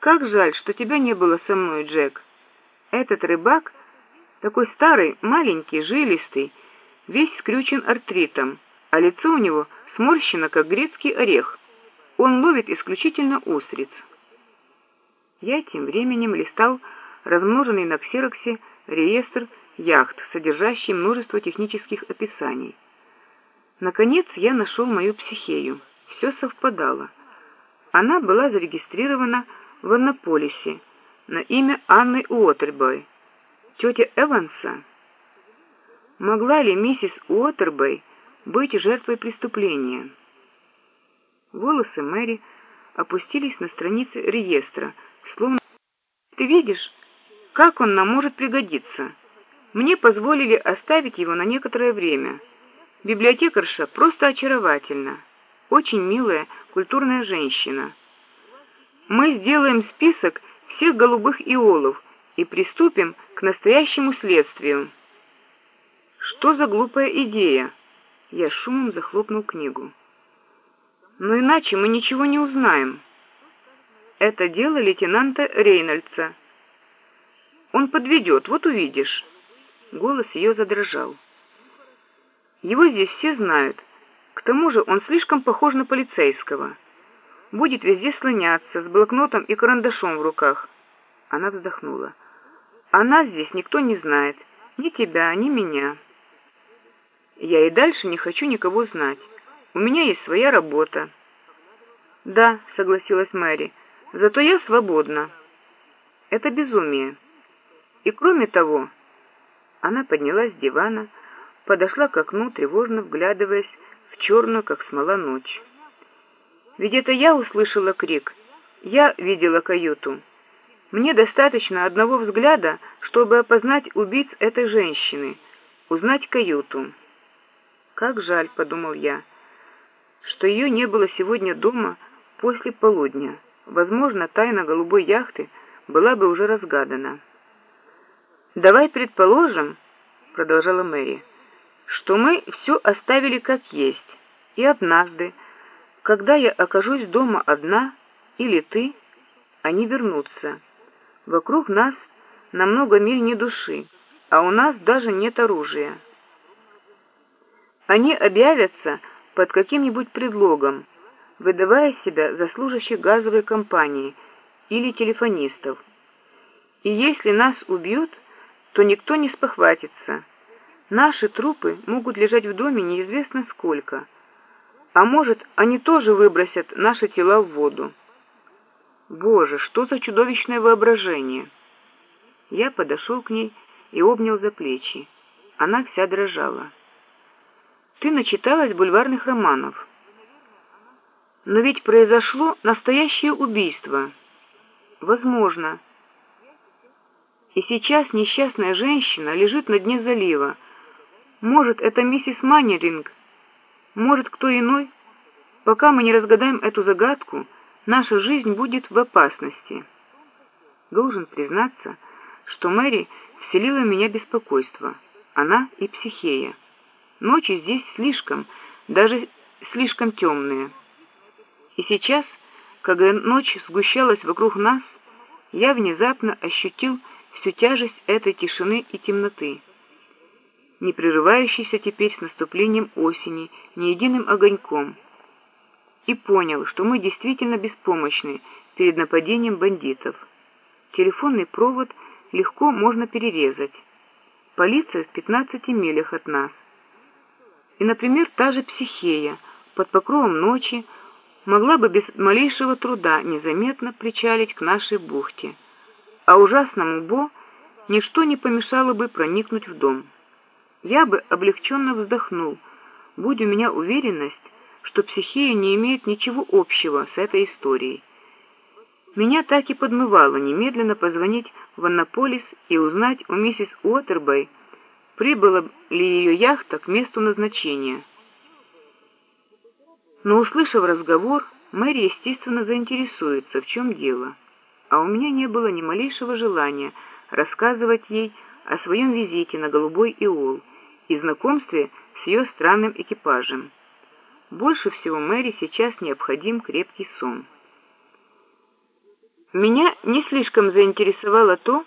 Как жаль, что тебя не было со мной, Джек. Этот рыбак, такой старый, маленький, жилистый, весь скрючен артритом, а лицо у него сморщено, как грецкий орех. Он ловит исключительно устриц. Я тем временем листал размноженный на ксероксе реестр яхт, содержащий множество технических описаний. Наконец я нашел мою психею. Все совпадало. Она была зарегистрирована в Аннаполисе на имя Анны Уотербой, тетя Эванса. Могла ли миссис Уотербой быть жертвой преступления? Волосы Мэри опустились на страницы реестра, словно «Ты видишь, как он нам может пригодиться?» Мне позволили оставить его на некоторое время. Библиотекарша просто очаровательна. Очень милая, культурная женщина. Мы сделаем список всех голубых иолов и приступим к настоящему следствию. Что за глупая идея? Я шумом захлопнул книгу. Но иначе мы ничего не узнаем. Это дело лейтенанта Рейнольдса. Он подведет, вот увидишь. Голос ее задрожал. Его здесь все знают. К тому же он слишком похож на полицейского. Будет везде слоняться, с блокнотом и карандашом в руках. Она вздохнула. А нас здесь никто не знает. Ни тебя, ни меня. Я и дальше не хочу никого знать. У меня есть своя работа. Да, согласилась Мэри. Зато я свободна. Это безумие. И кроме того, она поднялась с дивана, подошла к окну, тревожно вглядываясь в черную, как смола, ночь. Ведь это я услышала крик. Я видела каюту. Мне достаточно одного взгляда, чтобы опознать убийц этой женщины, узнать каюту. Как жаль, подумал я, что ее не было сегодня дома после полудня. Возможно, тайна голубой яхты была бы уже разгадана. «Давай предположим, — продолжала Мэри, — что мы все оставили как есть, и однажды, когда я окажусь дома одна, или ты, они вернутся. Вокруг нас на много миль не души, а у нас даже нет оружия. Они объявятся под каким-нибудь предлогом, выдавая себя за служащих газовой компании или телефонистов. И если нас убьют, то никто не спохватится. Наши трупы могут лежать в доме неизвестно сколько. А может, они тоже выбросят наши тела в воду. Боже, что за чудовищное воображение! Я подошел к ней и обнял за плечи. Она вся дрожала. Ты начиталась бульварных романов. Но ведь произошло настоящее убийство. Возможно, и сейчас несчастная женщина лежит на дне залива. Может, это миссис Маннеринг, может, кто иной. Пока мы не разгадаем эту загадку, наша жизнь будет в опасности. Должен признаться, что Мэри вселила в меня беспокойство. Она и психея. Ночи здесь слишком, даже слишком темные. И сейчас, когда ночь сгущалась вокруг нас, я внезапно ощутил всю тяжесть этой тишины и темноты, не прерывающейся теперь с наступлением осени ни единым огоньком, и понял, что мы действительно беспомощны перед нападением бандитов. Телефонный провод легко можно перерезать. Полиция в 15 милях от нас. И, например, та же психея под покровом ночи могла бы без малейшего труда незаметно причалить к нашей бухте а ужасному Бо ничто не помешало бы проникнуть в дом. Я бы облегченно вздохнул, будь у меня уверенность, что психия не имеет ничего общего с этой историей. Меня так и подмывало немедленно позвонить в Аннаполис и узнать у миссис Уотербей, прибыла ли ее яхта к месту назначения. Но, услышав разговор, Мэри, естественно, заинтересуется, в чем дело а у меня не было ни малейшего желания рассказывать ей о своем визите на Голубой Иол и знакомстве с ее странным экипажем. Больше всего Мэри сейчас необходим крепкий сон. Меня не слишком заинтересовало то,